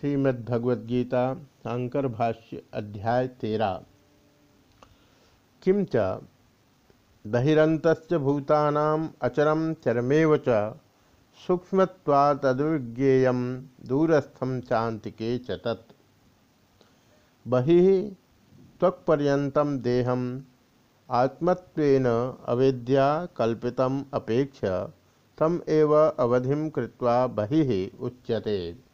श्रीमद्भगवद्गीता शांकर भाष्य अध्याय तेरा। किम च? बहिंत भूतानाम अचरम चरमेव च। सूक्ष्मत्वातद्विज्ञेय दूरस्थम चांतिके च तत्। बहि त्वक्पर्यंतम देहम आत्मत्वेन अवेद्या कल्पितम अपेक्ष तम एव अवधिम कृत्वा बहि उच्यते।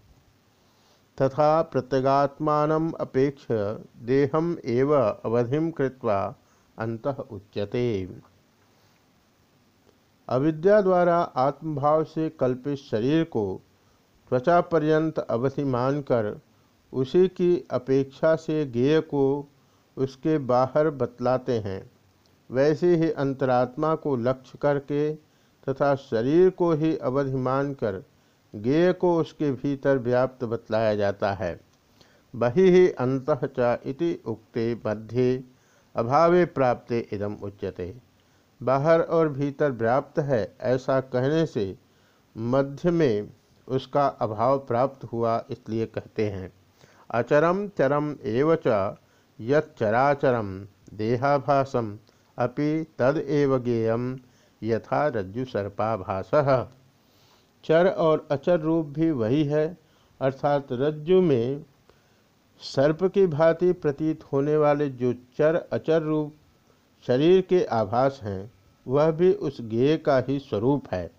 तथा प्रत्यगात्मान अपेक्ष देहम एव अवधिम कृत्वा अंत उच्यते। अविद्या द्वारा आत्मभाव से कल्पित शरीर को त्वचा पर्यंत अवधि मानकर उसी की अपेक्षा से गेय को उसके बाहर बतलाते हैं। वैसे ही अंतरात्मा को लक्ष्य करके तथा शरीर को ही अवधि मानकर गेय को उसके भीतर व्याप्त बतलाया जाता है। बहि ही अंत इति उक्ते मध्य अभावे प्राप्ते इदम उच्यते। बाहर और भीतर व्याप्त है ऐसा कहने से मध्य में उसका अभाव प्राप्त हुआ इसलिए कहते हैं। अचरम चरम एवच यच्चराचरम देहाभासम अपि तद एव गेयम यथा रज्जु सर्पाभास चर और अचर रूप भी वही है, अर्थात रज्जु में सर्प की भांति प्रतीत होने वाले जो चर अचर रूप शरीर के आभास हैं, वह भी उस गेय का ही स्वरूप है।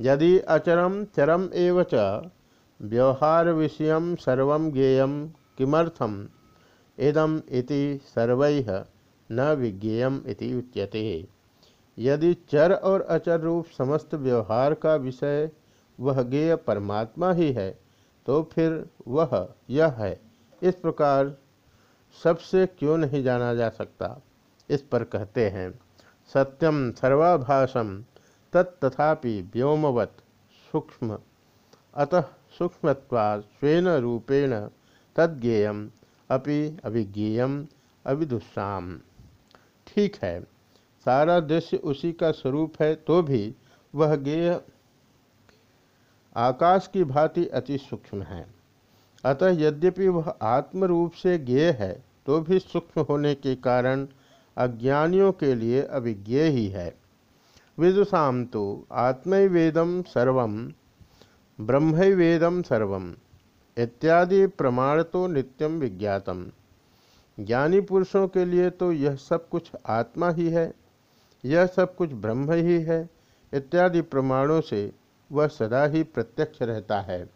यदि अचरम चरम एवं च, व्यवहार विषय सर्व ज्ञेयम किमर्थम? इदम इति सर्व न विज्ञेयम इति उच्यते। यदि चर और अचर रूप समस्त व्यवहार का विषय वह ज्ञेय परमात्मा ही है तो फिर वह यह है। इस प्रकार सबसे क्यों नहीं जाना जा सकता? इस पर कहते हैं सत्यम सर्वाभाषम तत्थापि व्योमवत, सूक्ष्म। अतः सूक्ष्मत्वा स्वेन रूपेण तद्ज्ञेयम अपि अभिज्ञेयम अविदुषाम ठीक है, सारा दृश्य उसी का स्वरूप है तो भी वह ज्ञेय आकाश की भांति अति सूक्ष्म है। अतः यद्यपि वह आत्म रूप से ज्ञेय है तो भी सूक्ष्म होने के कारण अज्ञानियों के लिए अभिज्ञेय ही है। विदुषाम तो आत्मवेदम सर्व ब्रह्मवेदम सर्व, इत्यादि प्रमाण तो नित्यम विज्ञातम। ज्ञानी पुरुषों के लिए तो यह सब कुछ आत्मा ही है, यह सब कुछ ब्रह्म ही है, इत्यादि प्रमाणों से वह सदा ही प्रत्यक्ष रहता है।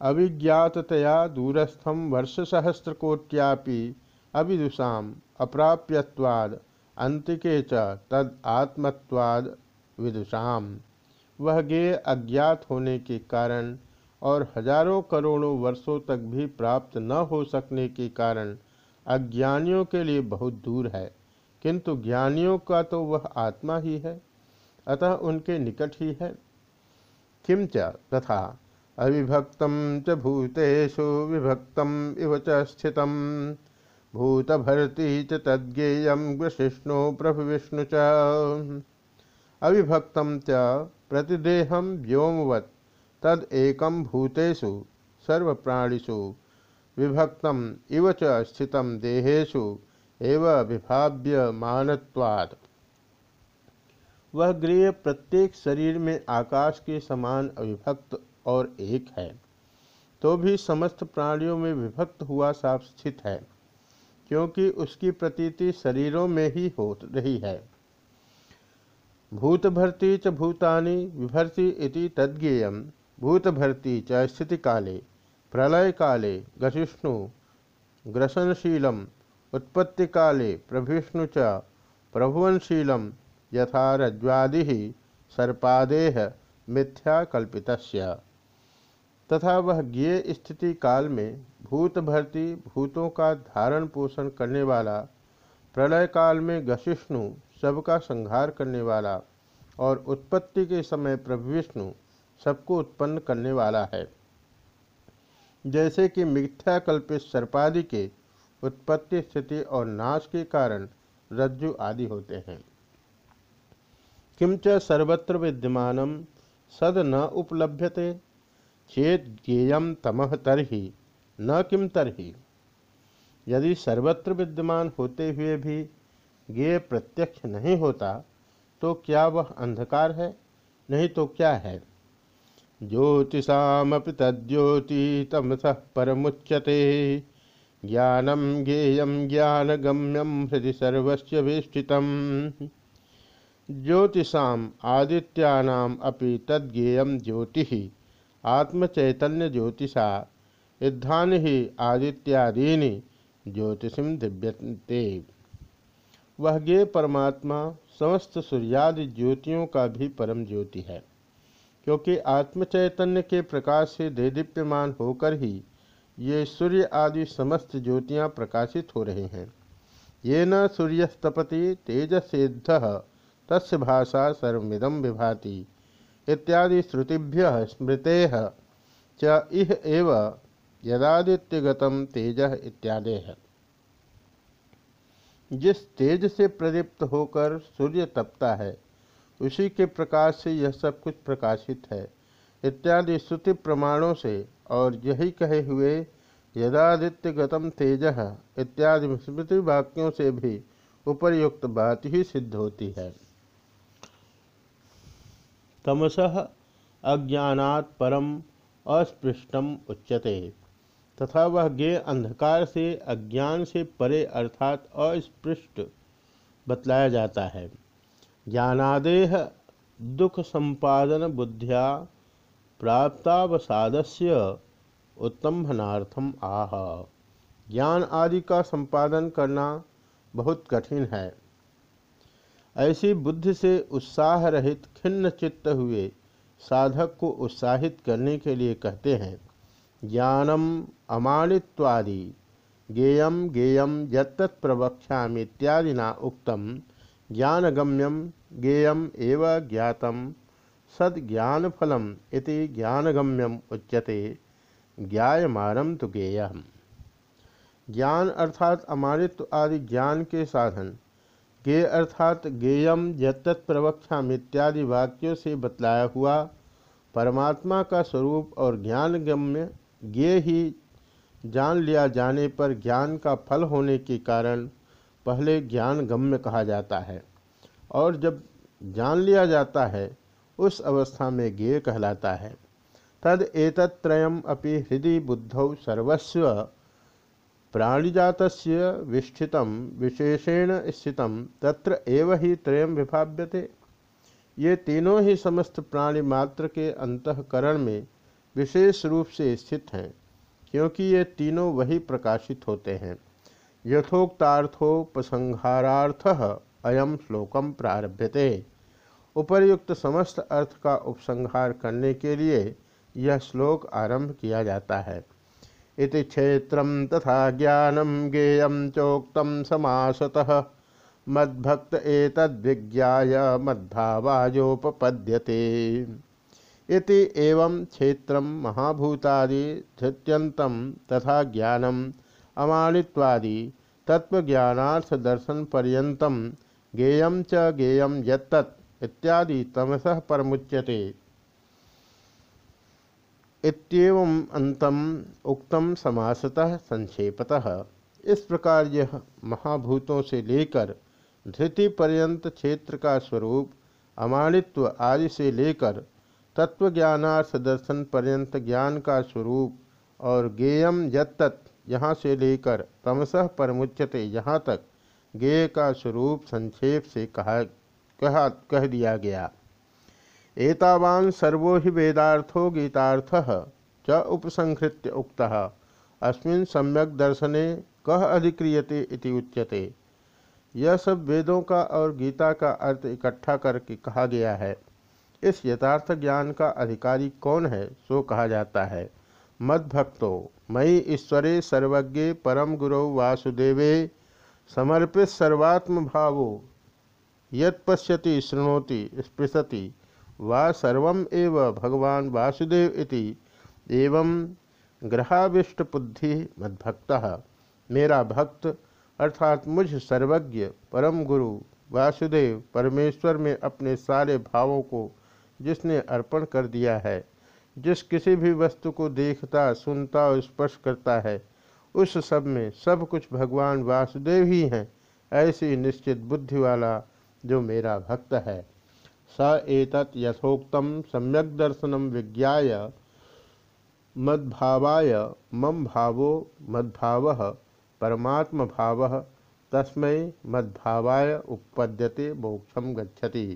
अविज्ञाततया दूरस्थम वर्ष सहस्रकोट्यापि अविदुषा अप्राप्यवाद अंतिके च तद आत्मत्वाद विदुषाम। वह गे अज्ञात होने के कारण और हज़ारों करोड़ों वर्षों तक भी प्राप्त न हो सकने के कारण अज्ञानियों के लिए बहुत दूर है, किंतु ज्ञानियों का तो वह आत्मा ही है, अतः उनके निकट ही है। किम च तथा? अविभक्त च भूतेषु विभक्त इव च स्थित भूतभर्ती च तद्ज्ञेय विष्णु प्रभु विष्णु अविभक्त च प्रतिदेहम व्योमवत्, तद भूतेषु, सर्वप्राणिषु विभक्त इव च स्थित देहेशु एव विभाव्य मानवाद वह गृह प्रत्येक शरीर में आकाश के समान अविभक्त और एक है तो भी समस्त प्राणियों में विभक्त हुआ साफ़ स्थित है, क्योंकि उसकी प्रतीति शरीरों में ही हो रही है। भूतभर्ती च भूतानि विभर्ति इति तद्ज्ञेय भूतभर्ती च स्थिति काले प्रलय काले गशिष्णु ग्रसनशीलम। उत्पत्ति काले प्रभिष्णु च प्रभुवनशीलम। यथा रज्वादि सर्पादेह मिथ्या कल्पित तथा वह ज्ञेय स्थिति काल में भूत भर्ती भूतों का धारण पोषण करने वाला, प्रलय काल में गशिष्णु सबका संहार करने वाला और उत्पत्ति के समय प्रभु विष्णु सबको उत्पन्न करने वाला है। जैसे कि मिथ्या कल्पित सर्पादि के उत्पत्ति स्थिति और नाश के कारण रज्जु आदि होते हैं। किंच सर्वत्र विद्यमान? सद न उपलभ्यते। चेत ज्ञेयम तमह तरही, न किम तरही। यदि सर्वत्र विद्यमान होते हुए भी ज्ञेय प्रत्यक्ष नहीं होता तो क्या वह अंधकार है? नहीं तो क्या है? ज्योतिषापि तद्योति तमस परमुच्यते। ज्ञानम ज्ञेयम ज्ञानगम्यम हृदय सर्वस्व वेष्टितम। ज्योतिषाम आदित्यानाम अपि तद्ज्ञेयम ज्योति। आत्मचैतन्य ज्योतिषा युद्धान ही आदित्यादीनि ज्योतिषिम दिव्यते वह ज्ञेय परमात्मा, समस्त सूर्यादि ज्योतियों का भी परम ज्योति है। क्योंकि आत्मचैतन्य के प्रकाश से देदीप्यमान होकर ही ये सूर्य आदि समस्त ज्योतियाँ प्रकाशित हो रहे हैं। ये न सूर्यस्तपति तेजसेद्ध तस् भाषा सर्विदम विभाति। इत्यादि श्रुतिभ्य स्मृते च इह एव यदादित्यगत तेज इत्यादि। है जिस तेज से प्रदीप्त होकर सूर्य तपता है, उसी के प्रकाश से यह सब कुछ प्रकाशित है। इत्यादि श्रुति प्रमाणों से और यही कहे हुए यदादित्य गतम तेज इत्यादि स्मृति वाक्यों से भी उपरयुक्त बात ही सिद्ध होती है। तमस अज्ञात परम अस्पृष्टम उच्यते। तथा वह गे अंधकार से, अज्ञान से परे अर्थात अस्पृष्ट बतलाया जाता है। ज्ञानादेह दुख संपादन बुद्धिया प्राप्तावसादस्य उत्तम्भनार्थम आह। ज्ञान आदि का संपादन करना बहुत कठिन है। ऐसी बुद्धि से उत्साह रहित खिन्न चित्त हुए साधक को उत्साहित करने के लिए कहते हैं, ज्ञानम अमानित्वादि, ज्ञेयम ज्ञेयम यत्त प्रवक्ष्यामीत्यादिना उक्तम, ज्ञानगम्यम गेयम एव ज्ञातम सद्ज्ञानफलम इति ज्ञानगम्यम उच्यते ज्ञायमानम तो ज्ञेय ज्ञान अर्थात अमानित्व आदि ज्ञान के साधन। गे अर्थात गेयम यत्त प्रवक्षा इत्यादि वाक्यों से बतलाया हुआ परमात्मा का स्वरूप और ज्ञानगम्य ज्ञे ही जान लिया जाने पर ज्ञान का फल होने के कारण पहले ज्ञान गम्य कहा जाता है। और जब जान लिया जाता है, उस अवस्था में ज्ञेय कहलाता है। तद एतत्रयम अपि हृदय बुद्धौ सर्वस्व प्राणिजात विष्ठित विशेषेण स्थित, तत्र एव ही त्रयम विभाव्यते। ये तीनों ही समस्त प्राणी मात्र के अंतकरण में विशेष रूप से स्थित हैं, क्योंकि ये तीनों वही प्रकाशित होते हैं। यथोक्तार्थोपसंहारार्थ अयम श्लोकम प्रारभ्यते। उपर्युक्त समस्त अर्थ का उपसंहार करने के लिए यह श्लोक आरंभ किया जाता है। इति क्षेत्र तथा ज्ञानम ज्ञेयम चोक्तम समासतः। मद्भक्त एतद्विज्ञाय मद्भावाजोपपद्यते इति एवं क्षेत्र महाभूतादि धृत्यंतम तथा ज्ञानम अमानित्वादि तत्वज्ञानार्थ दर्शन पर्यतम ज्ञेयम च ज्ञेयम यत्तत् इत्यादि तमसः परमुच्यते। इतम अंतम उक्तम समासतः संक्षेपतः। इस प्रकार यह महाभूतों से लेकर धृति पर्यंत क्षेत्र का स्वरूप, अमानित्व आदि से लेकर तत्वज्ञानार्थ दर्शन पर्यंत ज्ञान का स्वरूप और गेयम यत्त यहाँ से लेकर तमसः परमुच्यते यहाँ तक गेय का स्वरूप संक्षेप से कहा कहा कह दिया गया। एतावान सर्वो ही वेदार्थो गीतार्थ च उपसंहृत्य उक्त। अस्मिन सम्यक दर्शने कह अधिक्रियते इति उच्यते। यह सब वेदों का और गीता का अर्थ इकट्ठा करके कहा गया है। इस यथार्थ ज्ञान का अधिकारी कौन है, सो कहा जाता है। मद्भक्तो, मयि ईश्वरे सर्वज्ञे परम गुरु वासुदेवे, समर्पित सर्वात्म भावो यत्पश्यति, शृणोति, स्पृशति वा एव भगवान वासुदेव इति। एवं ग्रहाविष्ट बुद्धि मद्भक्त। मेरा भक्त, अर्थात मुझ सर्वज्ञ, परम गुरु, वासुदेव, परमेश्वर में अपने सारे भावों को जिसने अर्पण कर दिया है, जिस किसी भी वस्तु को देखता, सुनता और स्पर्श करता है, उस सब में सब कुछ भगवान वासुदेव ही हैं, ऐसी निश्चित बुद्धि वाला जो मेरा भक्त है। स एतत् यथोक्तम सम्यक दर्शनम विज्ञाय मद्भावाय मम भावो मद्भाव परमात्म भाव तस्मै मद्भावाय उपपद्यते मोक्षम गच्छति।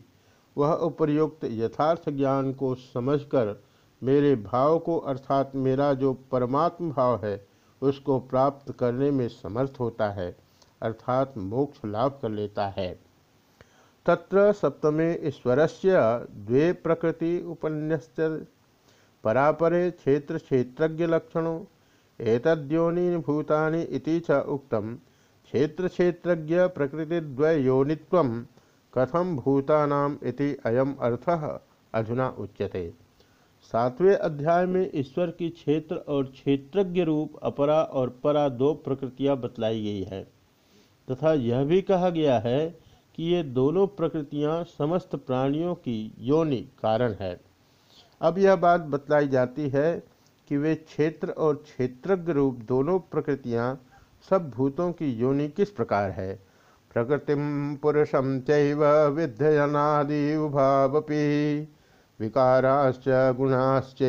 वह उपर्युक्त यथार्थ ज्ञान को समझकर मेरे भाव को, अर्थात मेरा जो परमात्म भाव है, उसको प्राप्त करने में समर्थ होता है, अर्थात मोक्ष लाभ कर लेता है। तत्र सप्तमे ईश्वरस्य द्वे प्रकृति उपन्यस्त परापरे क्षेत्र क्षेत्रज्ञ लक्षणों एतद्योनि भूतानि इति च उक्तम क्षेत्र क्षेत्रज्ञ प्रकृतिद्वयोनित्व कथम भूतानाम इति अयम अर्थः अधुना उच्यते। सातवें अध्याय में ईश्वर की क्षेत्र और क्षेत्रज्ञ रूप अपरा और परा दो प्रकृतियाँ बतलाई गई है। तथा यह भी कहा गया है कि ये दोनों प्रकृतियाँ समस्त प्राणियों की योनि कारण है। अब यह बात बतलाई जाती है कि वे क्षेत्र और क्षेत्रज्ञ रूप दोनों प्रकृतियाँ सब भूतों की योनि किस प्रकार है? प्रकृतिम पुरुषम चैव विद्यनादि उभावपी। विकाराश्च गुणाश्च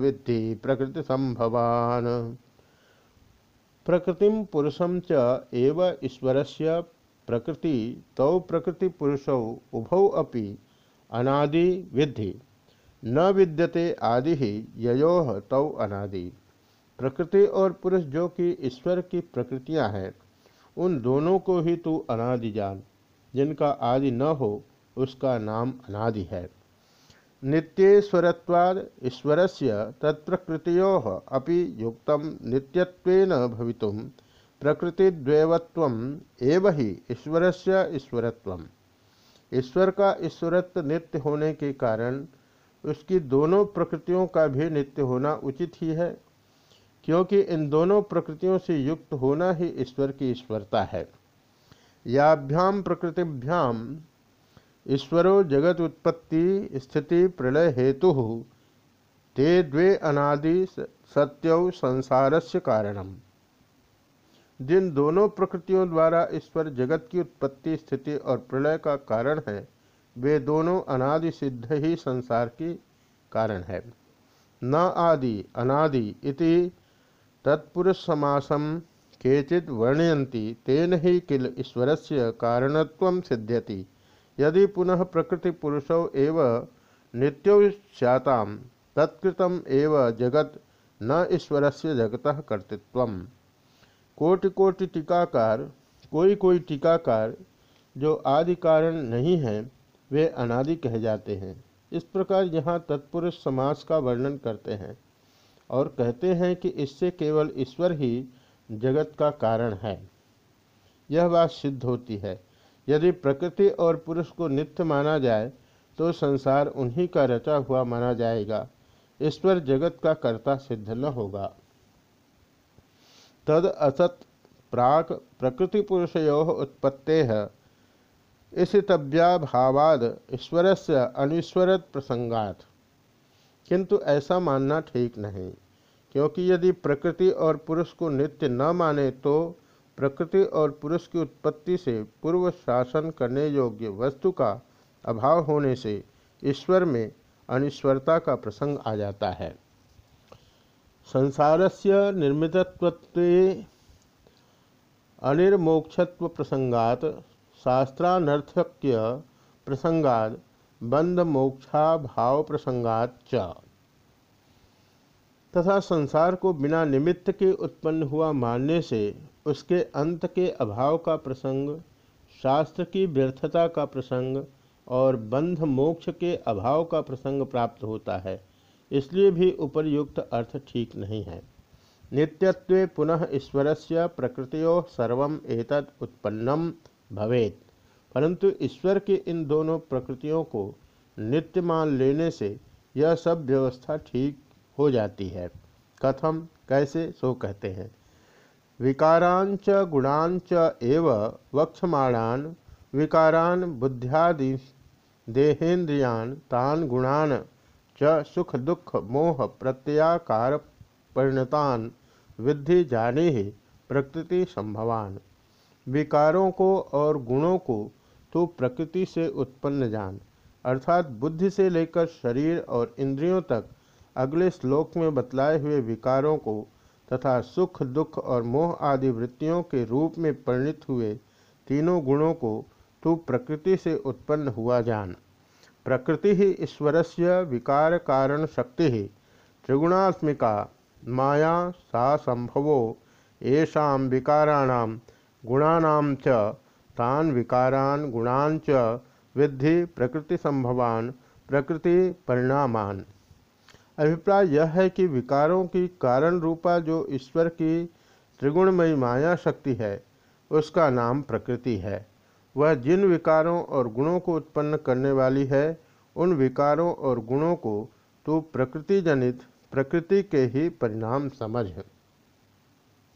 विद्धि प्रकृति संभवान प्रकृतिम पुरुषम च एव ईश्वरस्य प्रकृति तौ प्रकृति पुरुषौ उभौ अपि अनादि विद्धि। न विद्यते आदि ही यो तौ अनादि। प्रकृति और पुरुष जो कि ईश्वर की प्रकृतियाँ हैं, उन दोनों को ही तू अनादि जान। जिनका आदि न हो, उसका नाम अनादि है। नित्येश्वरत्वाद ईश्वरस्य तत्प्रकृतियो अपि युक्त नित्यत्वेन भवितुम। प्रकृतिद्वैवत्व एव ही से ईश्वरत्व ईश्वर का ईश्वरत्व नित्य होने के कारण उसकी दोनों प्रकृतियों का भी नित्य होना उचित ही है, क्योंकि इन दोनों प्रकृतियों से युक्त होना ही ईश्वर की ईश्वरता है। याभ्याम प्रकृतिभ्याम ईश्वरो जगत उत्पत्ति स्थिति प्रलय हेतु ते द्वे अनादि सत्यौ संसारस्य कारणम। जिन दोनों प्रकृतियों द्वारा ईश्वर जगत की उत्पत्ति, स्थिति और प्रलय का कारण है, वे दोनों अनादि सिद्ध ही संसार की कारण है। न आदि अनादि इति तत्पुरुष समासम केचित वर्णयन्ति, तेन ही किल ईश्वरस्य कारणत्व सिद्ध्यति। यदि पुनः प्रकृति पुरुषौ एव नित्यो स्यातां, तत्कृतम एव जगत न ईश्वरस्य जगतः कर्तृत्वम्। कोटि कोटि टीकाकार कोई कोई टीकाकार जो आदि कारण नहीं है, वे अनादि कह जाते हैं। इस प्रकार यहाँ तत्पुरुष समास का वर्णन करते हैं और कहते हैं कि इससे केवल ईश्वर ही जगत का कारण है। यह बात सिद्ध होती है। यदि प्रकृति और पुरुष को नित्य माना जाए तो संसार उन्हीं का रचा हुआ माना जाएगा। ईश्वर जगत का कर्ता सिद्ध न होगा। तद असत प्राक प्रकृति पुरुषयो उत्पत्ते। भावाद ईश्वर से अनिश्वरत प्रसंगात किंतु ऐसा मानना ठीक नहीं, क्योंकि यदि प्रकृति और पुरुष को नित्य न माने तो प्रकृति और पुरुष की उत्पत्ति से पूर्व शासन करने योग्य वस्तु का अभाव होने से ईश्वर में अनिश्वरता का प्रसंग आ जाता है। संसारस्य निर्मितत्वत्वे अनिर्मोक्षत्व प्रसंगात शास्त्रानर्थक्य प्रसंगात बंध मोक्षा भाव प्रसंगात च। तथा संसार को बिना निमित्त के उत्पन्न हुआ मानने से उसके अंत के अभाव का प्रसंग, शास्त्र की व्यर्थता का प्रसंग और बंध मोक्ष के अभाव का प्रसंग प्राप्त होता है। इसलिए भी उपरयुक्त अर्थ ठीक नहीं है। नित्यत्व पुनः ईश्वर से प्रकृतियों सर्व एतद उत्पन्नम भवेत। परंतु ईश्वर के इन दोनों प्रकृतियों को नित्य मान लेने से यह सब व्यवस्था ठीक हो जाती है। कथम कैसे सो कहते हैं। विकारांच गुणांच एव वक्षमाणान, विकारान बुद्ध्यादि देहेन्द्रियान तान गुणान च सुख दुख मोह प्रत्याकार परिणतान, विद्धि जाने ही प्रकृति संभवान। विकारों को और गुणों को तो प्रकृति से उत्पन्न जान। अर्थात बुद्धि से लेकर शरीर और इंद्रियों तक अगले श्लोक में बतलाए हुए विकारों को तथा सुख, दुख और मोह आदि वृत्तियों के रूप में परिणित हुए तीनों गुणों को तू प्रकृति से उत्पन्न हुआ जान। प्रकृति ही ईश्वर से विकार कारण शक्ति त्रिगुणात्मिका, माया, सा संभवो, येषा विकाराण गुणानां च, तान विकारान गुणान च, विद्धि प्रकृति संभवान प्रकृति परिणामान अभिप्राय यह है कि विकारों की कारण रूपा जो ईश्वर की त्रिगुणमयी माया शक्ति है, उसका नाम प्रकृति है। वह जिन विकारों और गुणों को उत्पन्न करने वाली है, उन विकारों और गुणों को तो प्रकृति जनित प्रकृति के ही परिणाम समझ।